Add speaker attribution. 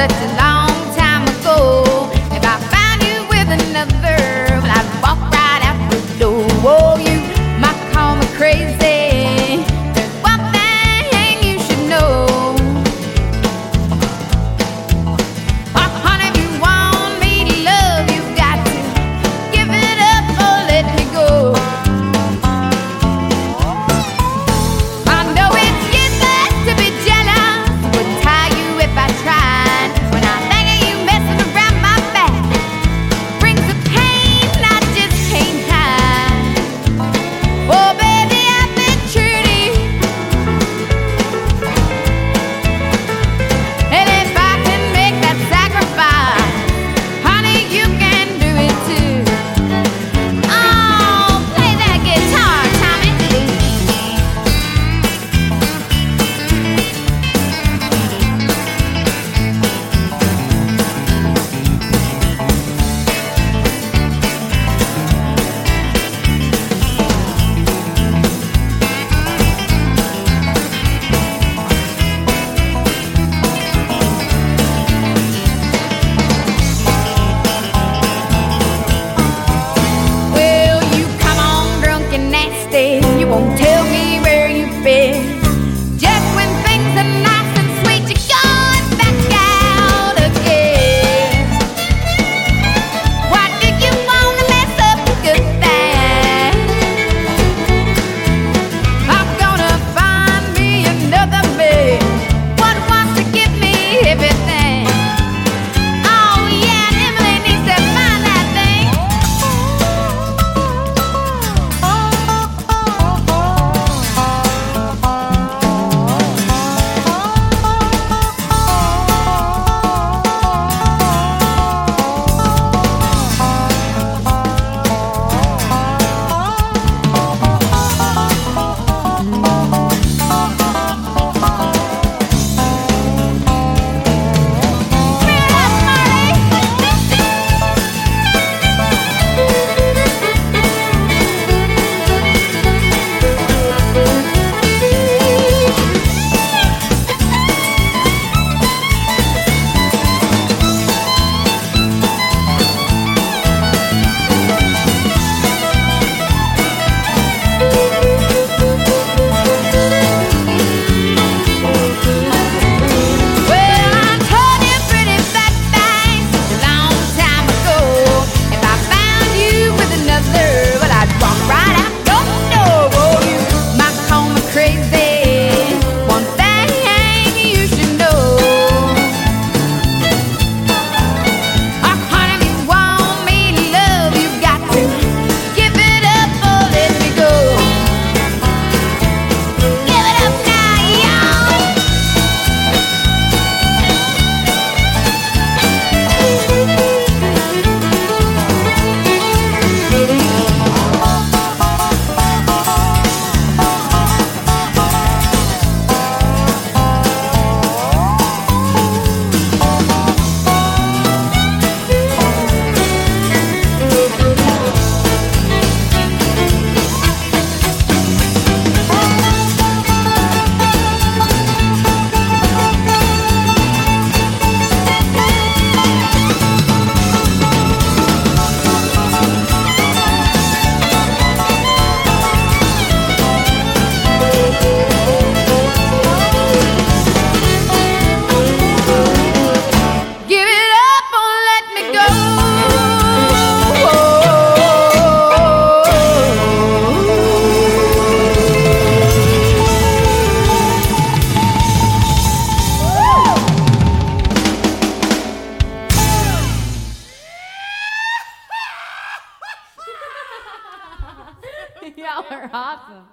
Speaker 1: such a long time ago. If I found you with another, well, I'd walk right out the door. Oh, you might call me crazy. are awesome.